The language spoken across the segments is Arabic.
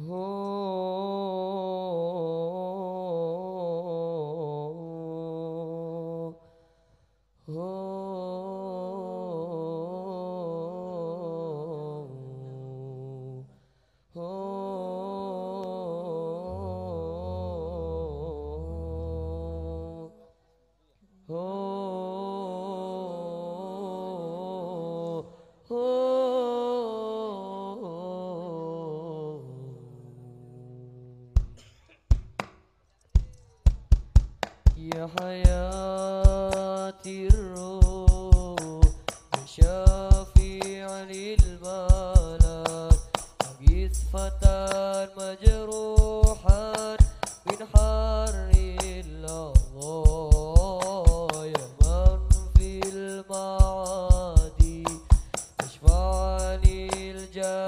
Oh, في حياتي الروح شفيع للملاك أغيث فتى مجروحا من حر الله يا من في المعادي اشفع للجنة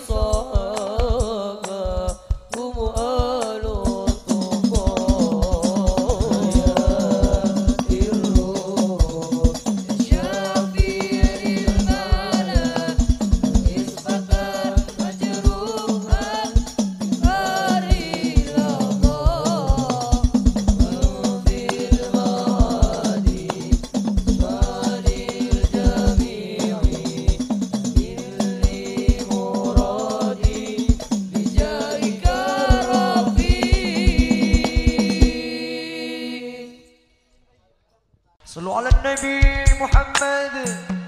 صلوا على النبي محمد.